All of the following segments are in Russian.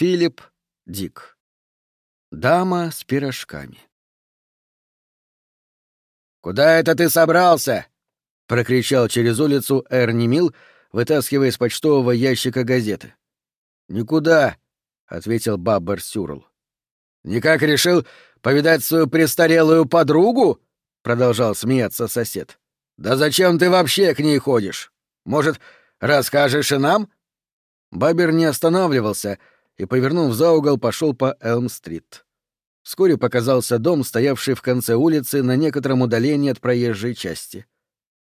Филипп Дик. Дама с пирожками. «Куда это ты собрался?» — прокричал через улицу Эрни Мил, вытаскивая из почтового ящика газеты. «Никуда», — ответил Баббер Сюрл. «Никак решил повидать свою престарелую подругу?» — продолжал смеяться сосед. «Да зачем ты вообще к ней ходишь? Может, расскажешь и нам?» Бабер не останавливался и, повернув за угол, пошел по Элм-стрит. Вскоре показался дом, стоявший в конце улицы на некотором удалении от проезжей части.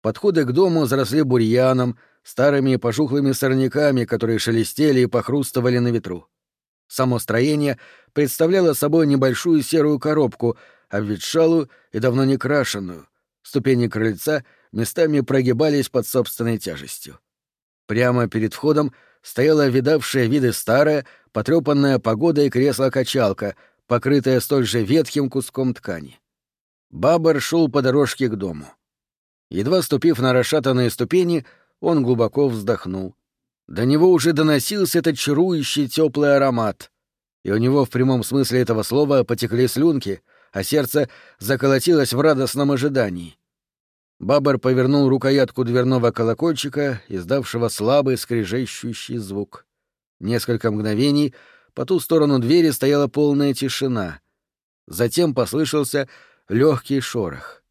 Подходы к дому заросли бурьяном, старыми и пожухлыми сорняками, которые шелестели и похрустывали на ветру. Само строение представляло собой небольшую серую коробку, обветшалую и давно не крашенную. Ступени крыльца местами прогибались под собственной тяжестью. Прямо перед входом стояла видавшая виды старая, потрепанная погодой кресло-качалка, покрытая столь же ветхим куском ткани. Бабар шел по дорожке к дому. Едва ступив на расшатанные ступени, он глубоко вздохнул. До него уже доносился этот чарующий теплый аромат, и у него в прямом смысле этого слова потекли слюнки, а сердце заколотилось в радостном ожидании. Бабар повернул рукоятку дверного колокольчика, издавшего слабый скрежещущий звук. Несколько мгновений по ту сторону двери стояла полная тишина. Затем послышался легкий шорох.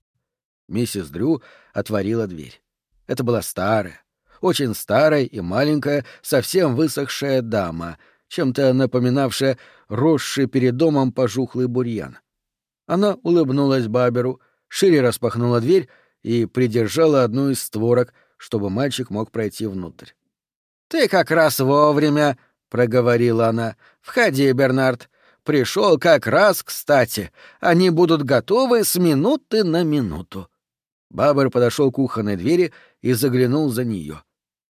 Миссис Дрю отворила дверь. Это была старая, очень старая и маленькая, совсем высохшая дама, чем-то напоминавшая росший перед домом пожухлый бурьян. Она улыбнулась Баберу, шире распахнула дверь и придержала одну из створок, чтобы мальчик мог пройти внутрь. «Ты как раз вовремя», — проговорила она. «Входи, Бернард. Пришел как раз кстати. Они будут готовы с минуты на минуту». Бабер подошел к кухонной двери и заглянул за нее.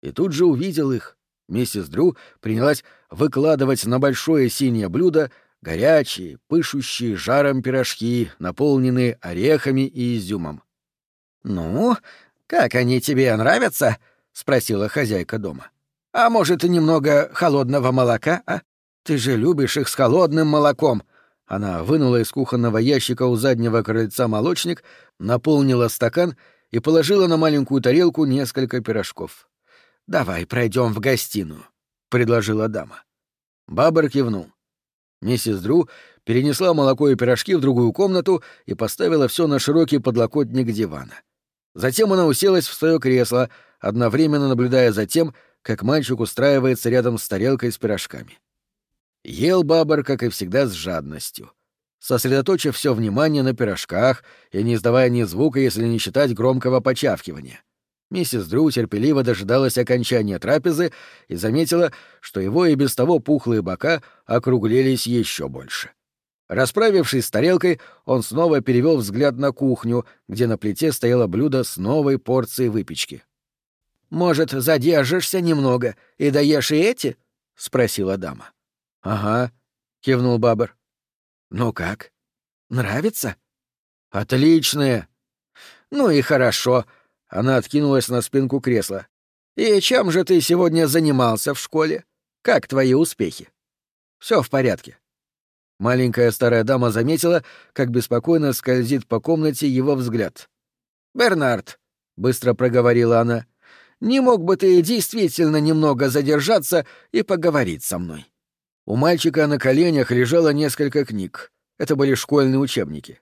И тут же увидел их. Миссис Дрю принялась выкладывать на большое синее блюдо горячие, пышущие жаром пирожки, наполненные орехами и изюмом. «Ну, как они тебе нравятся?» — спросила хозяйка дома. «А может, немного холодного молока, а? Ты же любишь их с холодным молоком!» Она вынула из кухонного ящика у заднего крыльца молочник, наполнила стакан и положила на маленькую тарелку несколько пирожков. «Давай пройдем в гостиную», — предложила дама. Бабр кивнул. Миссис Дру перенесла молоко и пирожки в другую комнату и поставила все на широкий подлокотник дивана. Затем она уселась в свое кресло, одновременно наблюдая за тем, как мальчик устраивается рядом с тарелкой с пирожками. Ел Бабар, как и всегда, с жадностью, сосредоточив все внимание на пирожках и не издавая ни звука, если не считать громкого почавкивания. Миссис Дрю терпеливо дожидалась окончания трапезы и заметила, что его и без того пухлые бока округлились еще больше. Расправившись с тарелкой, он снова перевел взгляд на кухню, где на плите стояло блюдо с новой порцией выпечки. «Может, задержишься немного и доешь и эти?» — спросила дама. «Ага», — кивнул Бабр. «Ну как? Нравится?» «Отличные!» «Ну и хорошо», — она откинулась на спинку кресла. «И чем же ты сегодня занимался в школе? Как твои успехи?» «Все в порядке». Маленькая старая дама заметила, как беспокойно скользит по комнате его взгляд. «Бернард», — быстро проговорила она, — «не мог бы ты действительно немного задержаться и поговорить со мной?» У мальчика на коленях лежало несколько книг. Это были школьные учебники.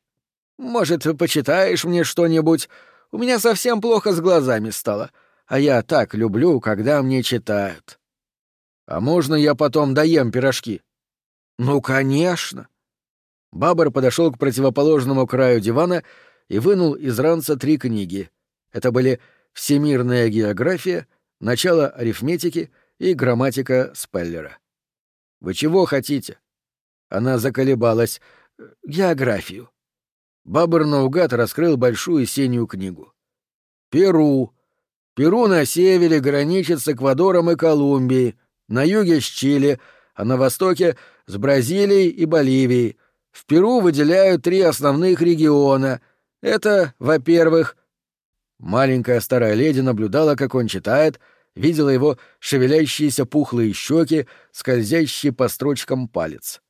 «Может, почитаешь мне что-нибудь? У меня совсем плохо с глазами стало, а я так люблю, когда мне читают». «А можно я потом доем пирожки?» «Ну, конечно». Бабар подошел к противоположному краю дивана и вынул из ранца три книги. Это были «Всемирная география», «Начало арифметики» и «Грамматика Спеллера». Вы чего хотите? Она заколебалась. Географию. Бабр наугад раскрыл большую синюю книгу. Перу. Перу на севере граничит с Эквадором и Колумбией, на юге — с Чили, а на востоке — с Бразилией и Боливией. В Перу выделяют три основных региона. Это, во-первых... Маленькая старая леди наблюдала, как он читает, видела его шевелящиеся пухлые щеки, скользящие по строчкам палец.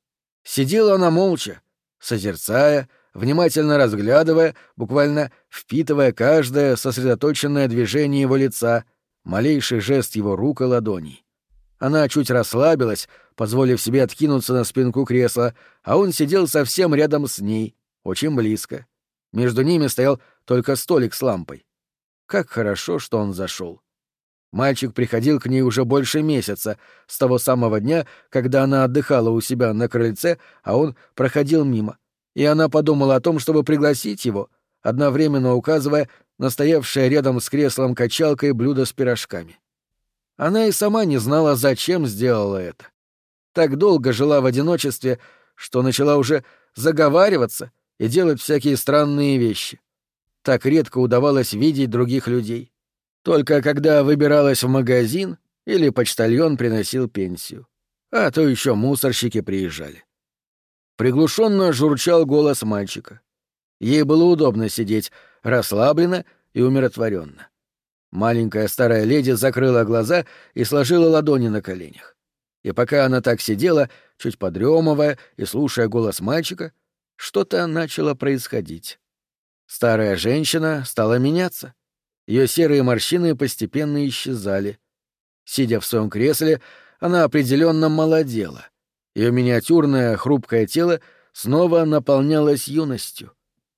Сидела она молча, созерцая, внимательно разглядывая, буквально впитывая каждое сосредоточенное движение его лица, малейший жест его рук и ладоней. Она чуть расслабилась, позволив себе откинуться на спинку кресла, а он сидел совсем рядом с ней, очень близко. Между ними стоял только столик с лампой. Как хорошо, что он зашел. Мальчик приходил к ней уже больше месяца, с того самого дня, когда она отдыхала у себя на крыльце, а он проходил мимо. И она подумала о том, чтобы пригласить его, одновременно указывая на стоявшее рядом с креслом качалкой блюдо с пирожками. Она и сама не знала, зачем сделала это. Так долго жила в одиночестве, что начала уже заговариваться и делать всякие странные вещи. Так редко удавалось видеть других людей. Только когда выбиралась в магазин или почтальон приносил пенсию. А то еще мусорщики приезжали. Приглушенно журчал голос мальчика. Ей было удобно сидеть, расслабленно и умиротворенно. Маленькая старая леди закрыла глаза и сложила ладони на коленях. И пока она так сидела, чуть подремывая и слушая голос мальчика, что-то начало происходить. Старая женщина стала меняться. Ее серые морщины постепенно исчезали. Сидя в своем кресле, она определенно молодела. Ее миниатюрное хрупкое тело снова наполнялось юностью.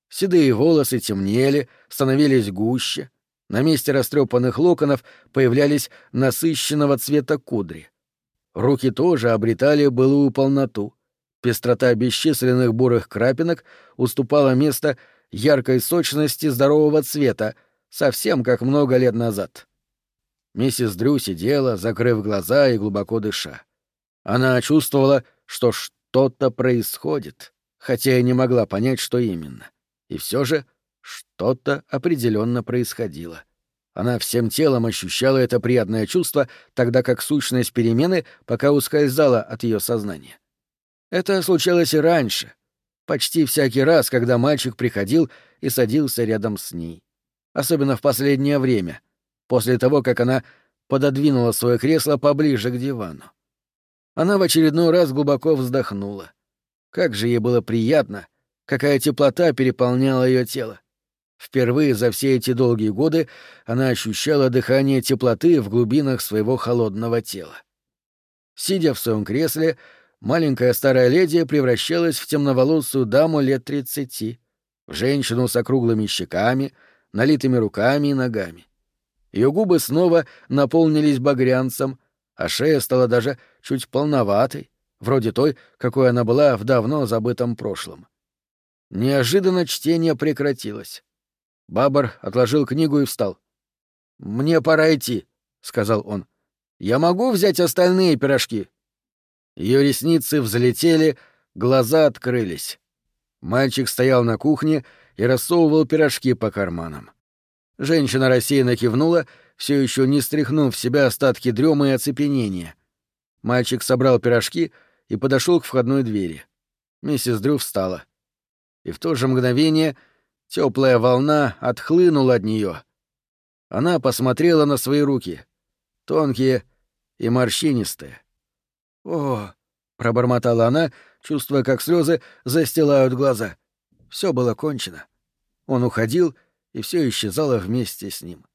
Седые волосы темнели, становились гуще. На месте растрепанных локонов появлялись насыщенного цвета кудри. Руки тоже обретали былую полноту. Пестрота бесчисленных бурых крапинок уступала место яркой сочности здорового цвета, совсем как много лет назад. Миссис Дрю сидела, закрыв глаза и глубоко дыша. Она чувствовала, что что-то происходит, хотя и не могла понять, что именно. И все же что-то определенно происходило. Она всем телом ощущала это приятное чувство, тогда как сущность перемены пока ускользала от ее сознания. Это случалось и раньше, почти всякий раз, когда мальчик приходил и садился рядом с ней. Особенно в последнее время, после того, как она пододвинула свое кресло поближе к дивану. Она в очередной раз глубоко вздохнула. Как же ей было приятно, какая теплота переполняла ее тело. Впервые за все эти долгие годы она ощущала дыхание теплоты в глубинах своего холодного тела. Сидя в своем кресле, маленькая старая леди превращалась в темноволосую даму лет тридцати, в женщину с округлыми щеками, налитыми руками и ногами. Ее губы снова наполнились багрянцем, а шея стала даже чуть полноватой, вроде той, какой она была в давно забытом прошлом. Неожиданно чтение прекратилось. Бабар отложил книгу и встал. «Мне пора идти», — сказал он. «Я могу взять остальные пирожки?» Ее ресницы взлетели, глаза открылись. Мальчик стоял на кухне и рассовывал пирожки по карманам. Женщина рассеянно кивнула, все еще не стряхнув в себя остатки дремы и оцепенения. Мальчик собрал пирожки и подошел к входной двери. Миссис Дрю встала. И в то же мгновение — Теплая волна отхлынула от нее. Она посмотрела на свои руки, тонкие и морщинистые. «О!» — пробормотала она, чувствуя, как слезы застилают глаза. Все было кончено. Он уходил, и все исчезало вместе с ним.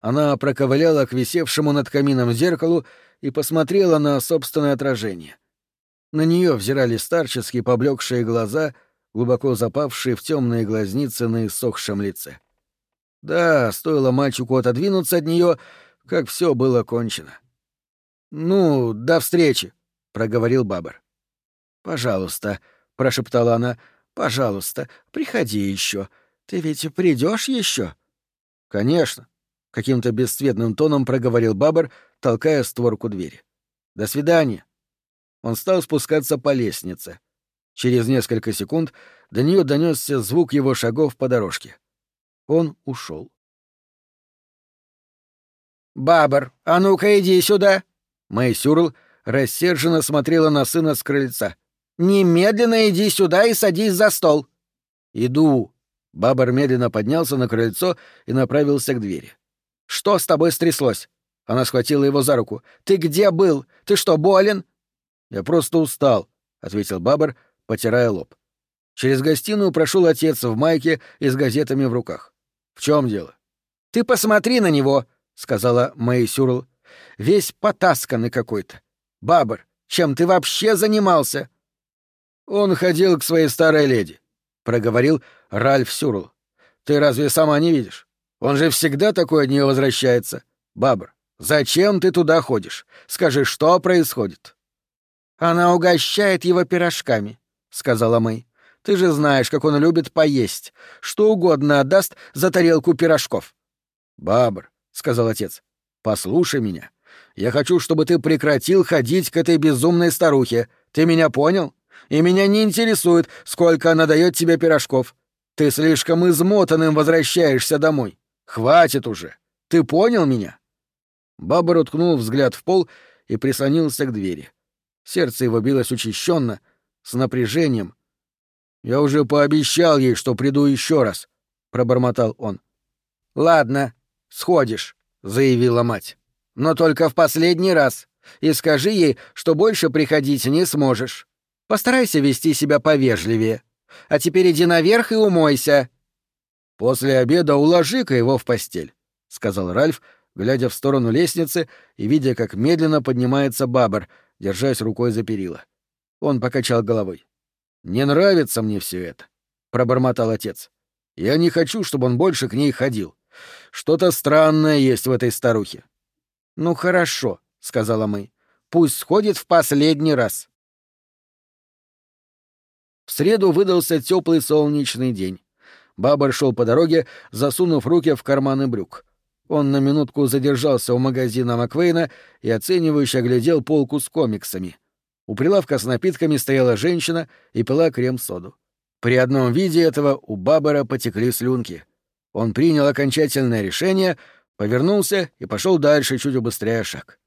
Она проковыляла к висевшему над камином зеркалу и посмотрела на собственное отражение. На нее взирали старческие поблекшие глаза — глубоко запавшие в темные глазницы на иссохшем лице. Да, стоило мальчику отодвинуться от нее, как все было кончено. «Ну, до встречи», — проговорил Бабр. «Пожалуйста», — прошептала она, — «пожалуйста, приходи еще. Ты ведь придешь еще?» «Конечно», — каким-то бесцветным тоном проговорил Бабр, толкая створку двери. «До свидания». Он стал спускаться по лестнице. Через несколько секунд до нее донесся звук его шагов по дорожке. Он ушел. «Бабр, а ну-ка иди сюда!» Мэй Сюрл рассерженно смотрела на сына с крыльца. «Немедленно иди сюда и садись за стол!» «Иду!» Бабр медленно поднялся на крыльцо и направился к двери. «Что с тобой стряслось?» Она схватила его за руку. «Ты где был? Ты что, болен?» «Я просто устал», — ответил Бабр, потирая лоб. Через гостиную прошел отец в майке и с газетами в руках. «В чем дело?» «Ты посмотри на него», — сказала Мэй Сюрл. «Весь потасканный какой-то. Бабр, чем ты вообще занимался?» «Он ходил к своей старой леди», — проговорил Ральф Сюрл. «Ты разве сама не видишь? Он же всегда такой от нее возвращается. Бабр, зачем ты туда ходишь? Скажи, что происходит?» «Она угощает его пирожками», — сказала Мэй. «Ты же знаешь, как он любит поесть. Что угодно отдаст за тарелку пирожков». «Бабр», — сказал отец, — «послушай меня. Я хочу, чтобы ты прекратил ходить к этой безумной старухе. Ты меня понял? И меня не интересует, сколько она дает тебе пирожков. Ты слишком измотанным возвращаешься домой. Хватит уже. Ты понял меня?» Бабр уткнул взгляд в пол и прислонился к двери. Сердце его билось учащенно, с напряжением. «Я уже пообещал ей, что приду еще раз», — пробормотал он. «Ладно, сходишь», — заявила мать. «Но только в последний раз. И скажи ей, что больше приходить не сможешь. Постарайся вести себя повежливее. А теперь иди наверх и умойся». «После обеда уложи-ка его в постель», — сказал Ральф, глядя в сторону лестницы и видя, как медленно поднимается Бабр, держась рукой за перила. Он покачал головой. «Не нравится мне все это», — пробормотал отец. «Я не хочу, чтобы он больше к ней ходил. Что-то странное есть в этой старухе». «Ну хорошо», — сказала Мэй. «Пусть сходит в последний раз». В среду выдался теплый солнечный день. Бабар шел по дороге, засунув руки в карманы брюк. Он на минутку задержался у магазина Маквейна и оценивающе оглядел полку с комиксами. У прилавка с напитками стояла женщина и пила крем-соду. При одном виде этого у Бабара потекли слюнки. Он принял окончательное решение, повернулся и пошел дальше, чуть убыстряя шаг.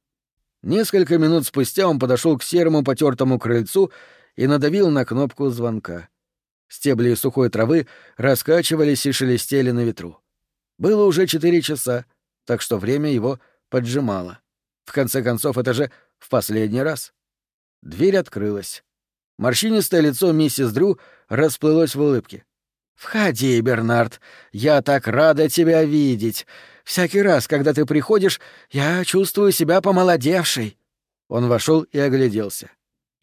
Несколько минут спустя он подошел к серому потертому крыльцу и надавил на кнопку звонка. Стебли сухой травы раскачивались и шелестели на ветру. Было уже четыре часа, так что время его поджимало. В конце концов, это же в последний раз. Дверь открылась. Морщинистое лицо миссис Дрю расплылось в улыбке. «Входи, Бернард. Я так рада тебя видеть. Всякий раз, когда ты приходишь, я чувствую себя помолодевшей». Он вошел и огляделся.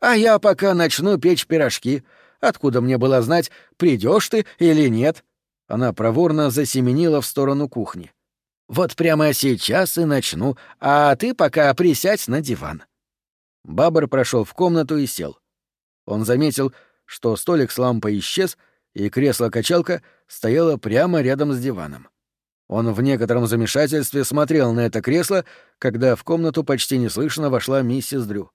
«А я пока начну печь пирожки. Откуда мне было знать, придешь ты или нет?» Она проворно засеменила в сторону кухни. Вот прямо сейчас и начну, а ты пока присядь на диван. Бабр прошел в комнату и сел. Он заметил, что столик с лампой исчез, и кресло-качалка стояло прямо рядом с диваном. Он в некотором замешательстве смотрел на это кресло, когда в комнату почти неслышно вошла миссис Дрю.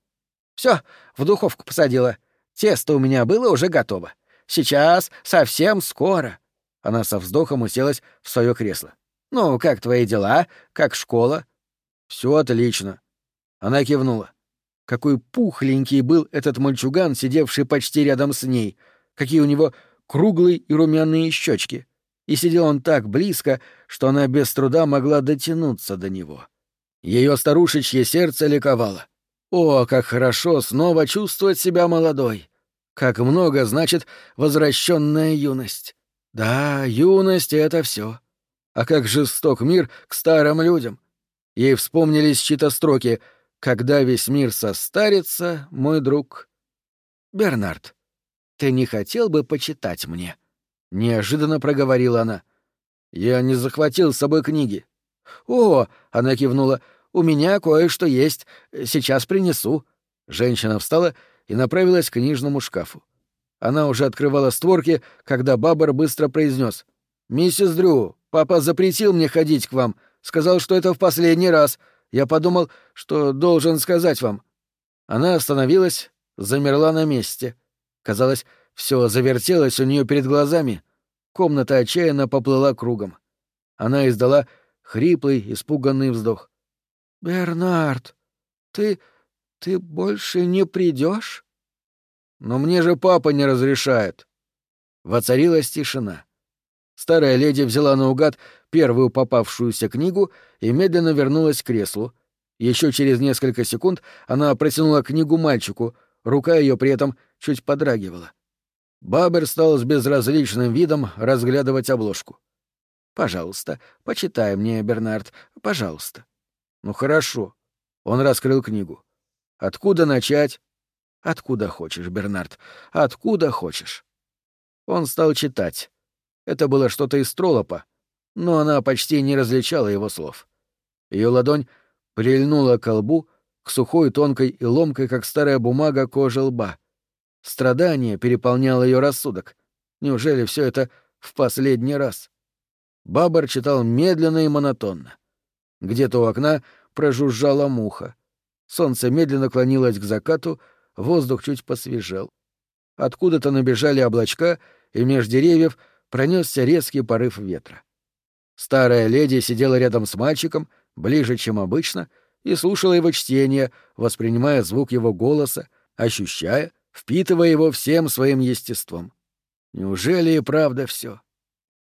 Все, в духовку посадила. Тесто у меня было уже готово. Сейчас, совсем скоро. Она со вздохом уселась в свое кресло. «Ну, как твои дела? Как школа?» Все отлично». Она кивнула. Какой пухленький был этот мальчуган, сидевший почти рядом с ней. Какие у него круглые и румяные щечки. И сидел он так близко, что она без труда могла дотянуться до него. Ее старушечье сердце ликовало. О, как хорошо снова чувствовать себя молодой! Как много значит возвращенная юность! Да, юность — это все. А как жесток мир к старым людям. Ей вспомнились чьи-то строки «Когда весь мир состарится, мой друг». «Бернард, ты не хотел бы почитать мне?» — неожиданно проговорила она. «Я не захватил с собой книги». «О!» — она кивнула. «У меня кое-что есть. Сейчас принесу». Женщина встала и направилась к книжному шкафу. Она уже открывала створки, когда Бабар быстро произнес: «Миссис Дрю, Папа запретил мне ходить к вам, сказал, что это в последний раз. Я подумал, что должен сказать вам». Она остановилась, замерла на месте. Казалось, все завертелось у нее перед глазами. Комната отчаянно поплыла кругом. Она издала хриплый, испуганный вздох. «Бернард, ты... ты больше не придешь? «Но мне же папа не разрешает». Воцарилась тишина. Старая леди взяла наугад первую попавшуюся книгу и медленно вернулась к креслу, Еще через несколько секунд она протянула книгу мальчику, рука ее при этом чуть подрагивала. Бабер стал с безразличным видом разглядывать обложку. «Пожалуйста, почитай мне, Бернард, пожалуйста». «Ну хорошо». Он раскрыл книгу. «Откуда начать?» «Откуда хочешь, Бернард, откуда хочешь». Он стал читать. Это было что-то из троллопа, но она почти не различала его слов. Ее ладонь прильнула к лбу, к сухой, тонкой и ломкой, как старая бумага, кожи лба. Страдание переполняло ее рассудок. Неужели все это в последний раз? Бабар читал медленно и монотонно. Где-то у окна прожужжала муха. Солнце медленно клонилось к закату, воздух чуть посвежел. Откуда-то набежали облачка, и меж деревьев пронесся резкий порыв ветра. Старая леди сидела рядом с мальчиком, ближе, чем обычно, и слушала его чтение, воспринимая звук его голоса, ощущая, впитывая его всем своим естеством. Неужели и правда все?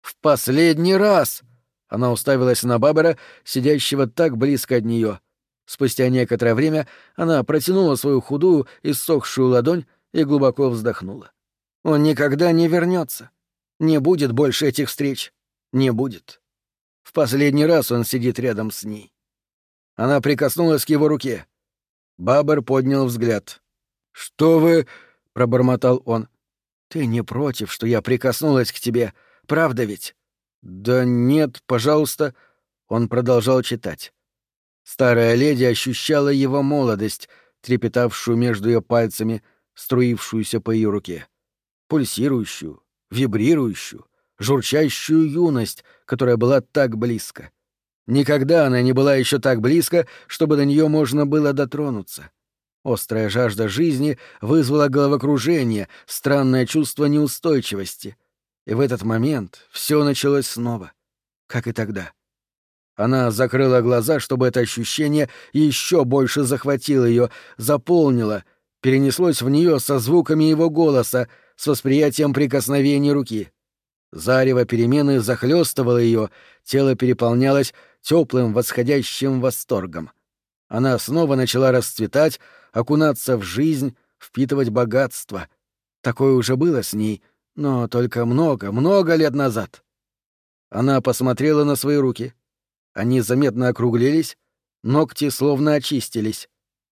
В последний раз! Она уставилась на Бабера, сидящего так близко от нее. Спустя некоторое время она протянула свою худую и сохшую ладонь и глубоко вздохнула. Он никогда не вернется. Не будет больше этих встреч. Не будет. В последний раз он сидит рядом с ней. Она прикоснулась к его руке. Бабер поднял взгляд. «Что вы...» — пробормотал он. «Ты не против, что я прикоснулась к тебе, правда ведь?» «Да нет, пожалуйста». Он продолжал читать. Старая леди ощущала его молодость, трепетавшую между ее пальцами, струившуюся по ее руке. Пульсирующую, вибрирующую, журчащую юность, которая была так близко. Никогда она не была еще так близко, чтобы до нее можно было дотронуться. Острая жажда жизни вызвала головокружение, странное чувство неустойчивости. И в этот момент все началось снова, как и тогда. Она закрыла глаза, чтобы это ощущение еще больше захватило ее, заполнило, перенеслось в нее со звуками его голоса, с восприятием прикосновений руки. Зарево перемены захлестывало ее, тело переполнялось теплым восходящим восторгом. Она снова начала расцветать, окунаться в жизнь, впитывать богатство. Такое уже было с ней, но только много, много лет назад. Она посмотрела на свои руки. Они заметно округлились, ногти словно очистились,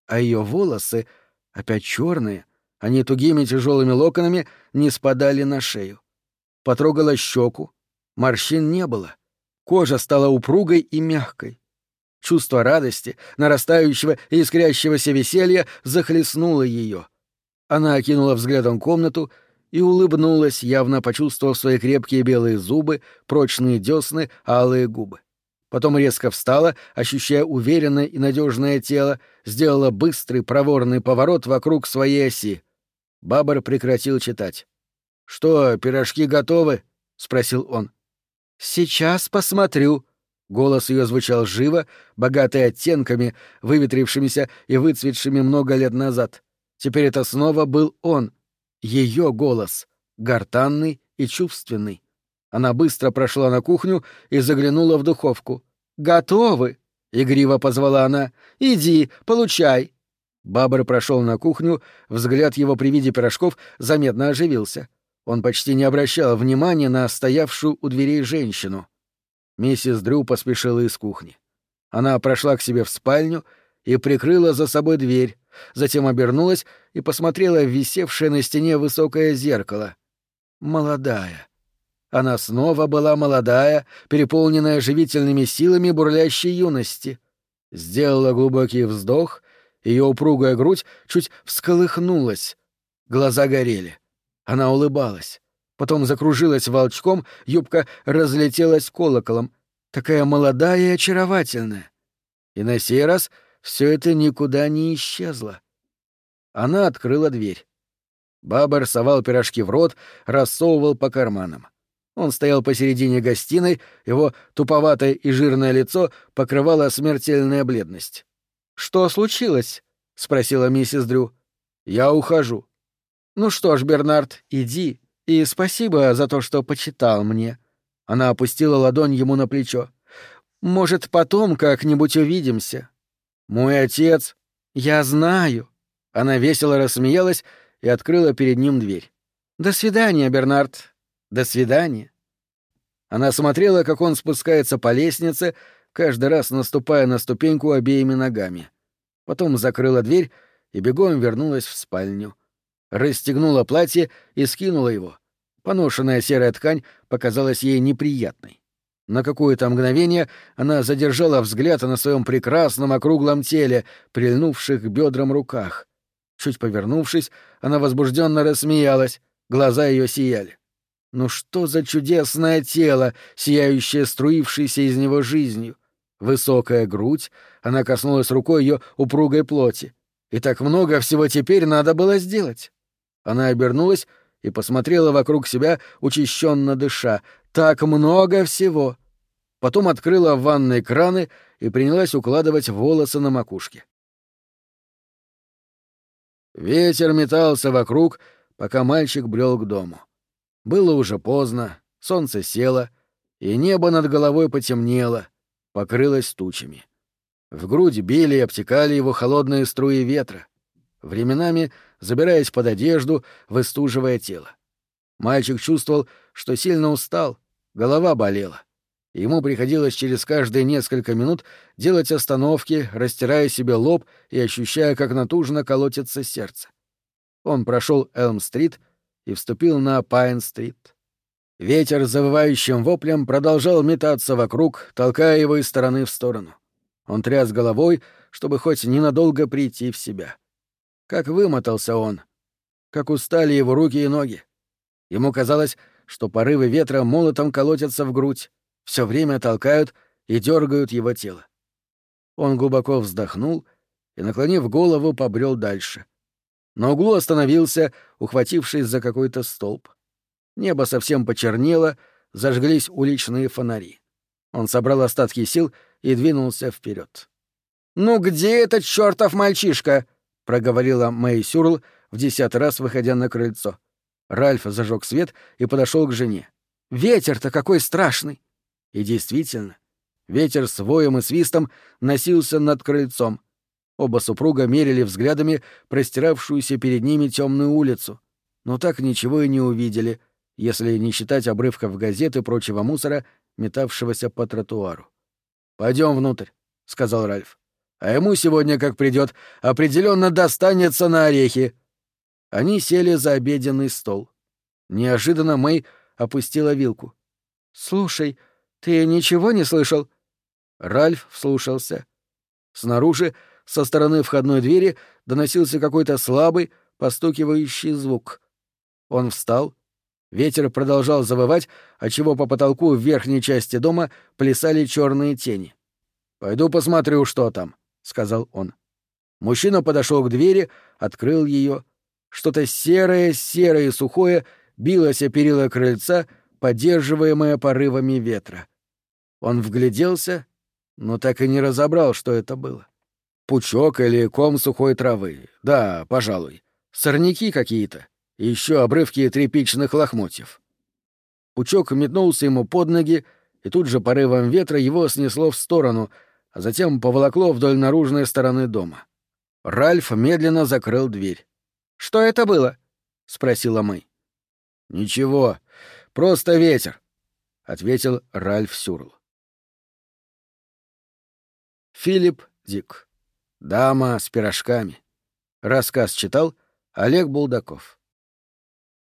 а ее волосы, опять черные, они тугими тяжелыми локонами не спадали на шею потрогала щеку. Морщин не было. Кожа стала упругой и мягкой. Чувство радости, нарастающего и искрящегося веселья захлестнуло ее. Она окинула взглядом комнату и улыбнулась, явно почувствовав свои крепкие белые зубы, прочные десны, алые губы. Потом резко встала, ощущая уверенное и надежное тело, сделала быстрый проворный поворот вокруг своей оси. Бабар прекратил читать. «Что, пирожки готовы?» — спросил он. «Сейчас посмотрю». Голос ее звучал живо, богатый оттенками, выветрившимися и выцветшими много лет назад. Теперь это снова был он, ее голос, гортанный и чувственный. Она быстро прошла на кухню и заглянула в духовку. «Готовы!» — игриво позвала она. «Иди, получай!» Бабр прошел на кухню, взгляд его при виде пирожков заметно оживился. Он почти не обращал внимания на стоявшую у дверей женщину. Миссис Дрю поспешила из кухни. Она прошла к себе в спальню и прикрыла за собой дверь, затем обернулась и посмотрела в висевшее на стене высокое зеркало. Молодая. Она снова была молодая, переполненная живительными силами бурлящей юности. Сделала глубокий вздох, ее упругая грудь чуть всколыхнулась, глаза горели. Она улыбалась. Потом закружилась волчком, юбка разлетелась колоколом. Такая молодая и очаровательная. И на сей раз все это никуда не исчезло. Она открыла дверь. Бабар совал пирожки в рот, рассовывал по карманам. Он стоял посередине гостиной, его туповатое и жирное лицо покрывала смертельная бледность. «Что случилось?» — спросила миссис Дрю. «Я ухожу». «Ну что ж, Бернард, иди, и спасибо за то, что почитал мне». Она опустила ладонь ему на плечо. «Может, потом как-нибудь увидимся?» Мой отец... Я знаю. Она весело рассмеялась и открыла перед ним дверь. До свидания, Бернард. До свидания. Она смотрела, как он спускается по лестнице, каждый раз наступая на ступеньку обеими ногами. Потом закрыла дверь и бегом вернулась в спальню. Расстегнула платье и скинула его. Поношенная серая ткань показалась ей неприятной. На какое-то мгновение она задержала взгляд на своем прекрасном округлом теле, прильнувших бедрам руках. Чуть повернувшись, она возбужденно рассмеялась, глаза ее сияли. Ну что за чудесное тело, сияющее струившееся из него жизнью? Высокая грудь, она коснулась рукой ее упругой плоти. И так много всего теперь надо было сделать. Она обернулась и посмотрела вокруг себя, учащенно дыша. Так много всего! Потом открыла в ванной краны и принялась укладывать волосы на макушке. Ветер метался вокруг, пока мальчик брел к дому. Было уже поздно, солнце село, и небо над головой потемнело, покрылось тучами. В грудь били и обтекали его холодные струи ветра, временами забираясь под одежду, выстуживая тело. Мальчик чувствовал, что сильно устал, голова болела. Ему приходилось через каждые несколько минут делать остановки, растирая себе лоб и ощущая, как натужно колотится сердце. Он прошел Элм-стрит и вступил на Пайн-стрит. Ветер завывающим воплем продолжал метаться вокруг, толкая его из стороны в сторону. Он тряс головой, чтобы хоть ненадолго прийти в себя. Как вымотался он, как устали его руки и ноги. Ему казалось, что порывы ветра молотом колотятся в грудь, все время толкают и дергают его тело. Он глубоко вздохнул и, наклонив голову, побрел дальше. На углу остановился, ухватившись за какой-то столб. Небо совсем почернело, зажглись уличные фонари. Он собрал остатки сил и двинулся вперед. «Ну где этот чертов мальчишка?» — проговорила Мэй Сюрл, в десятый раз выходя на крыльцо. Ральф зажег свет и подошел к жене. «Ветер-то какой страшный! И действительно, ветер с воем и свистом носился над крыльцом. Оба супруга мерили взглядами простиравшуюся перед ними темную улицу, но так ничего и не увидели, если не считать обрывков газет и прочего мусора, метавшегося по тротуару. Пойдем внутрь, сказал Ральф. А ему сегодня, как придет, определенно достанется на орехи. Они сели за обеденный стол. Неожиданно Мэй опустила вилку. Слушай, «Ты ничего не слышал?» Ральф вслушался. Снаружи, со стороны входной двери, доносился какой-то слабый, постукивающий звук. Он встал. Ветер продолжал завывать, отчего по потолку в верхней части дома плясали черные тени. «Пойду посмотрю, что там», — сказал он. Мужчина подошел к двери, открыл ее. Что-то серое, серое и сухое билось о перила крыльца, поддерживаемое порывами ветра. Он вгляделся, но так и не разобрал, что это было. Пучок или ком сухой травы. Да, пожалуй. Сорняки какие-то. И еще обрывки тряпичных лохмотьев. Пучок метнулся ему под ноги, и тут же порывом ветра его снесло в сторону, а затем поволокло вдоль наружной стороны дома. Ральф медленно закрыл дверь. «Что это было?» — спросила Мэй. «Ничего, просто ветер», — ответил Ральф Сюрл. Филипп Дик. Дама с пирожками. Рассказ читал Олег Булдаков.